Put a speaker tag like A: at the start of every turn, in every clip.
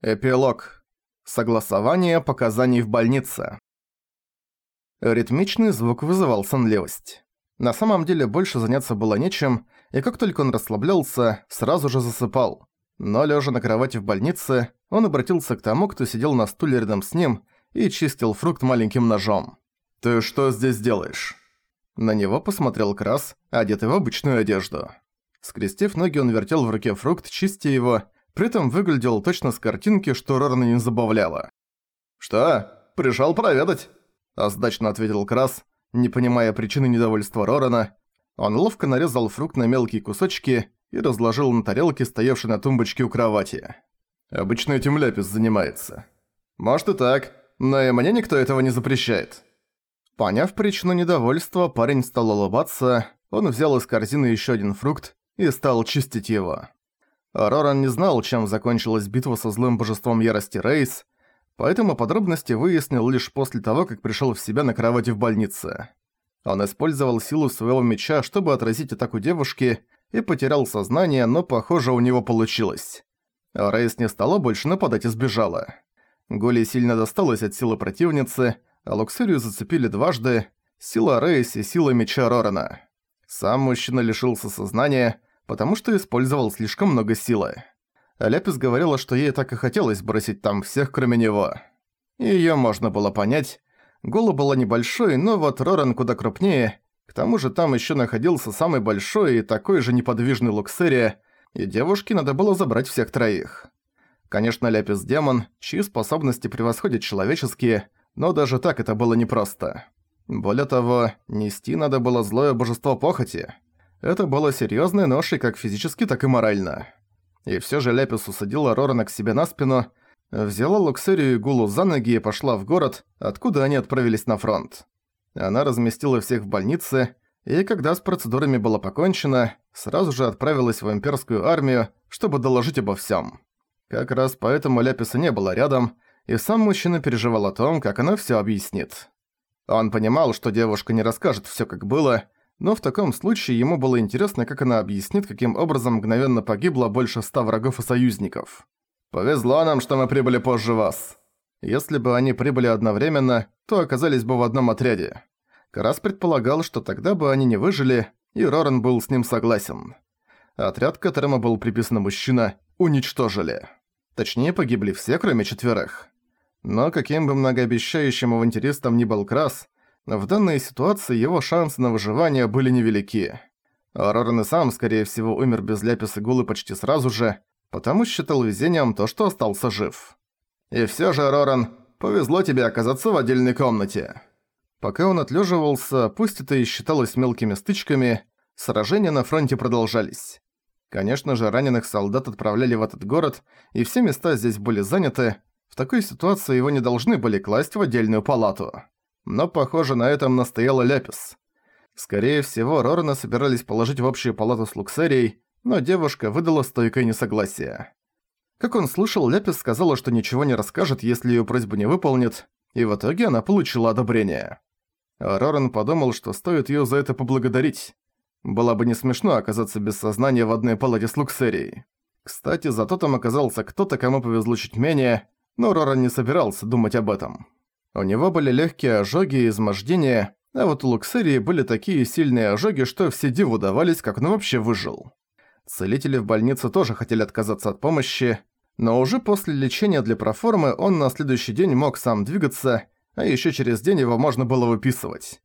A: Эпилог. Согласование показаний в больнице. Ритмичный звук вызывал сонливость. На самом деле больше заняться было нечем, и как только он расслаблялся, сразу же засыпал. Но лежа на кровати в больнице, он обратился к тому, кто сидел на стуле рядом с ним и чистил фрукт маленьким ножом. «Ты что здесь делаешь?» На него посмотрел Крас, одетый в обычную одежду. Скрестив ноги, он вертел в руке фрукт, чистя его, при этом выглядел точно с картинки, что Рорана не забавляло. «Что? Пришёл проведать?» Оздачно ответил Крас, не понимая причины недовольства Рорана. Он ловко нарезал фрукт на мелкие кусочки и разложил на тарелке, стоявшей на тумбочке у кровати. «Обычно этим Ляпис занимается. Может и так, но и мне никто этого не запрещает». Поняв причину недовольства, парень стал улыбаться, он взял из корзины ещё один фрукт и стал чистить его. Роран не знал, чем закончилась битва со злым божеством ярости Рейс, поэтому подробности выяснил лишь после того, как пришёл в себя на кровати в больнице. Он использовал силу своего меча, чтобы отразить атаку девушки, и потерял сознание, но, похоже, у него получилось. Рейс не стала больше нападать и сбежала. Гули сильно досталась от силы противницы, а Луксерию зацепили дважды, сила Рейс и сила меча Рорана. Сам мужчина лишился сознания, потому что использовал слишком много силы. Ляпис говорила, что ей так и хотелось бросить там всех, кроме него. Её можно было понять. Гола была небольшой, но вот Роран куда крупнее. К тому же там ещё находился самый большой и такой же неподвижный Луксерия, и девушке надо было забрать всех троих. Конечно, Ляпис демон, чьи способности превосходят человеческие, но даже так это было непросто. Более того, нести надо было злое божество похоти – это было серьёзной ношей как физически, так и морально. И всё же Ляпис усадила Рорана к себе на спину, взяла Луксерию и Гулу за ноги и пошла в город, откуда они отправились на фронт. Она разместила всех в больнице, и когда с процедурами было покончено, сразу же отправилась в имперскую армию, чтобы доложить обо всём. Как раз поэтому Ляписа не было рядом, и сам мужчина переживал о том, как она всё объяснит. Он понимал, что девушка не расскажет всё как было, но в таком случае ему было интересно, как она объяснит, каким образом мгновенно погибло больше ста врагов и союзников. «Повезло нам, что мы прибыли позже вас. Если бы они прибыли одновременно, то оказались бы в одном отряде». Карас предполагал, что тогда бы они не выжили, и Роран был с ним согласен. Отряд, к которому был приписан мужчина, уничтожили. Точнее, погибли все, кроме четверых. Но каким бы многообещающим авантюристом ни был Крас, в данной ситуации его шансы на выживание были невелики. Роран и сам, скорее всего, умер без ляписа гулы почти сразу же, потому считал везением то, что остался жив. И всё же, Роран, повезло тебе оказаться в отдельной комнате. Пока он отлеживался, пусть это и считалось мелкими стычками, сражения на фронте продолжались. Конечно же, раненых солдат отправляли в этот город, и все места здесь были заняты, в такой ситуации его не должны были класть в отдельную палату но, похоже, на этом настояла Ляпис. Скорее всего, Рорана собирались положить в общую палату с Луксерией, но девушка выдала стойкое несогласие. Как он слышал, Ляпис сказала, что ничего не расскажет, если её просьбу не выполнит, и в итоге она получила одобрение. А Роран подумал, что стоит её за это поблагодарить. Было бы не смешно оказаться без сознания в одной палате с Луксерией. Кстати, зато там оказался кто-то, кому повезло чуть менее, но Роран не собирался думать об этом. У него были легкие ожоги и измождения, а вот у Луксерии были такие сильные ожоги, что все диву давались, как он вообще выжил. Целители в больнице тоже хотели отказаться от помощи, но уже после лечения для проформы он на следующий день мог сам двигаться, а еще через день его можно было выписывать.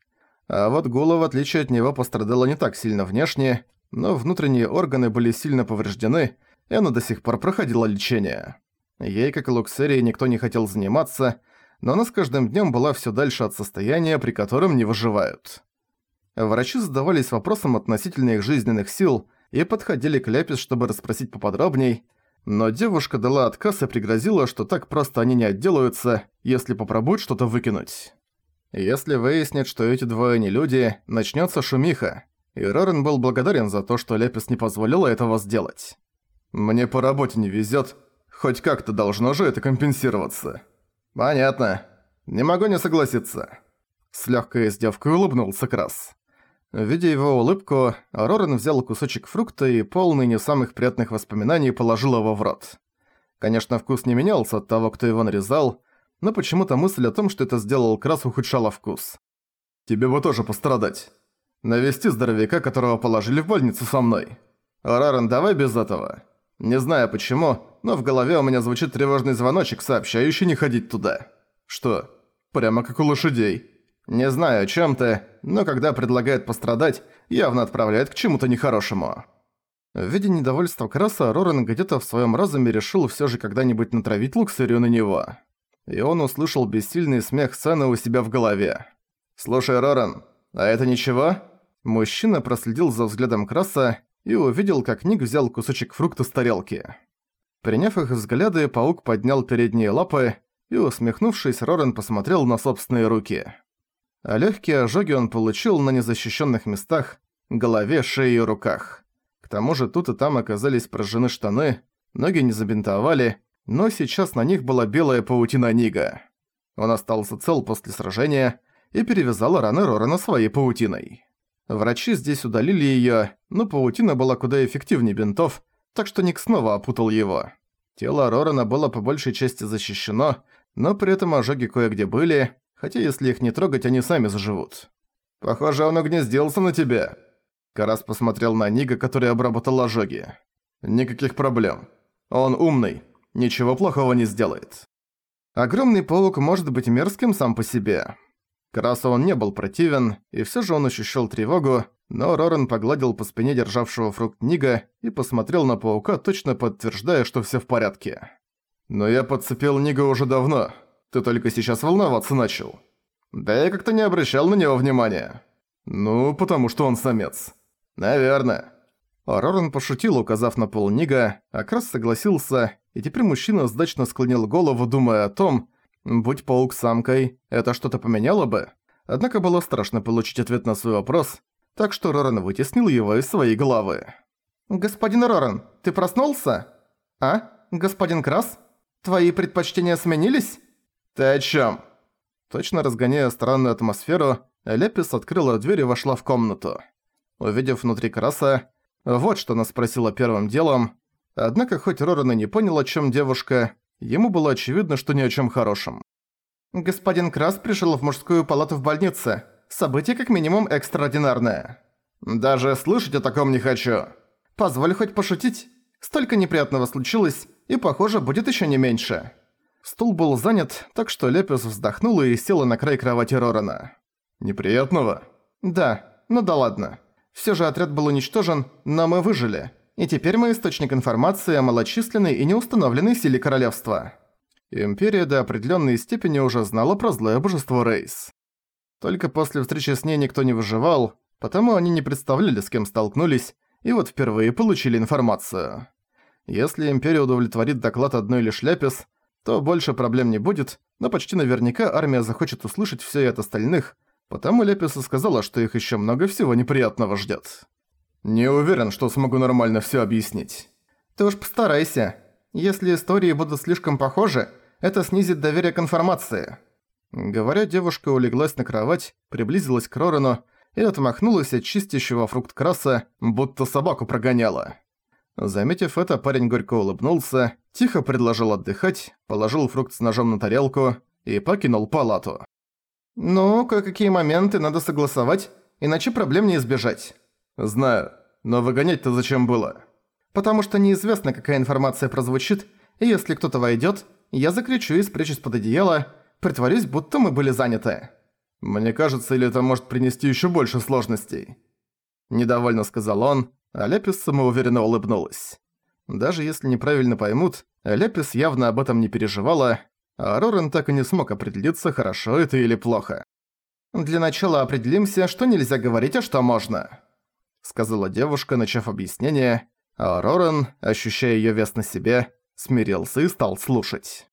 A: А вот Гула, в отличие от него, пострадала не так сильно внешне, но внутренние органы были сильно повреждены, и она до сих пор проходила лечение. Ей, как и Луксерии, никто не хотел заниматься, но она с каждым днем была все дальше от состояния, при котором не выживают. Врачи задавались вопросом относительно их жизненных сил и подходили к Ляпис, чтобы расспросить поподробней, но девушка дала отказ и пригрозила, что так просто они не отделаются, если попробуют что-то выкинуть. Если выяснит, что эти двое не люди, начнется шумиха, и Рорен был благодарен за то, что Ляпис не позволила этого сделать. «Мне по работе не везет, хоть как-то должно же это компенсироваться». «Понятно. Не могу не согласиться». С легкой издевкой улыбнулся Крас. Видя его улыбку, Рорен взял кусочек фрукта и, полный не самых приятных воспоминаний, положил его в рот. Конечно, вкус не менялся от того, кто его нарезал, но почему-то мысль о том, что это сделал Крас, ухудшала вкус. «Тебе бы тоже пострадать. Навести здоровяка, которого положили в больницу со мной. Рарен, давай без этого. Не знаю почему, но в голове у меня звучит тревожный звоночек, сообщающий не ходить туда. Что? Прямо как у лошадей. Не знаю, о чем ты, но когда предлагает пострадать, явно отправляет к чему-то нехорошему». В виде недовольства Краса, Рорен где-то в своем разуме решил все же когда-нибудь натравить Луксерию на него и он услышал бессильный смех Сэна у себя в голове. «Слушай, Роран, а это ничего?» Мужчина проследил за взглядом Краса и увидел, как Ник взял кусочек фрукта с тарелки. Приняв их взгляды, паук поднял передние лапы и, усмехнувшись, Рорен посмотрел на собственные руки. А легкие ожоги он получил на незащищенных местах, голове, шее и руках. К тому же тут и там оказались прожжены штаны, ноги не забинтовали, но сейчас на них была белая паутина Нига. Он остался цел после сражения и перевязал раны Рорана своей паутиной. Врачи здесь удалили её, но паутина была куда эффективнее бинтов, так что Ник снова опутал его. Тело Рорана было по большей части защищено, но при этом ожоги кое-где были, хотя если их не трогать, они сами заживут. «Похоже, он угнездился на тебя». Карас посмотрел на Нига, который обработал ожоги. «Никаких проблем. Он умный, ничего плохого не сделает. Огромный паук может быть мерзким сам по себе. Красу он не был противен, и все же он ощущал тревогу, но Рорен погладил по спине державшего фрукт Нига и посмотрел на паука, точно подтверждая, что все в порядке. «Но я подцепил Нига уже давно. Ты только сейчас волноваться начал». «Да я как-то не обращал на него внимания». «Ну, потому что он самец». «Наверное». Рорен пошутил, указав на пол Нига, а Крас согласился, и теперь мужчина сдачно склонил голову, думая о том, будь паук самкой, это что-то поменяло бы. Однако было страшно получить ответ на свой вопрос, так что Роран вытеснил его из своей головы. «Господин Роран, ты проснулся? А, господин Крас? Твои предпочтения сменились?» «Ты о чём?» Точно разгоняя странную атмосферу, Лепис открыла дверь и вошла в комнату. Увидев внутри Краса, вот что она спросила первым делом, Однако, хоть Роран и не понял, о чем девушка, ему было очевидно, что ни о чем хорошем. «Господин Крас пришел в мужскую палату в больнице. Событие как минимум экстраординарное». «Даже слышать о таком не хочу». «Позволь хоть пошутить. Столько неприятного случилось, и, похоже, будет еще не меньше». Стул был занят, так что Лепис вздохнула и села на край кровати Рорана. «Неприятного?» «Да, ну да ладно. Все же отряд был уничтожен, но мы выжили и теперь мы источник информации о малочисленной и неустановленной силе королевства. Империя до определенной степени уже знала про злое божество Рейс. Только после встречи с ней никто не выживал, потому они не представляли, с кем столкнулись, и вот впервые получили информацию. Если Империя удовлетворит доклад одной лишь Ляпис, то больше проблем не будет, но почти наверняка армия захочет услышать все это остальных, потому Ляпис сказала, что их еще много всего неприятного ждет. Не уверен, что смогу нормально все объяснить. Ты уж постарайся. Если истории будут слишком похожи, это снизит доверие к информации. Говоря, девушка улеглась на кровать, приблизилась к Рорану и отмахнулась от чистящего фрукт краса, будто собаку прогоняла. Заметив это, парень горько улыбнулся, тихо предложил отдыхать, положил фрукт с ножом на тарелку и покинул палату. «Ну, кое-какие моменты надо согласовать, иначе проблем не избежать. «Знаю, но выгонять-то зачем было?» «Потому что неизвестно, какая информация прозвучит, и если кто-то войдет, я закричу и спрячусь под одеяло, притворюсь, будто мы были заняты». «Мне кажется, или это может принести еще больше сложностей?» Недовольно сказал он, а Лепис самоуверенно улыбнулась. Даже если неправильно поймут, Лепис явно об этом не переживала, а Рорен так и не смог определиться, хорошо это или плохо. «Для начала определимся, что нельзя говорить, а что можно» сказала девушка, начав объяснение, а Роран, ощущая её вес на себе, смирился и стал слушать.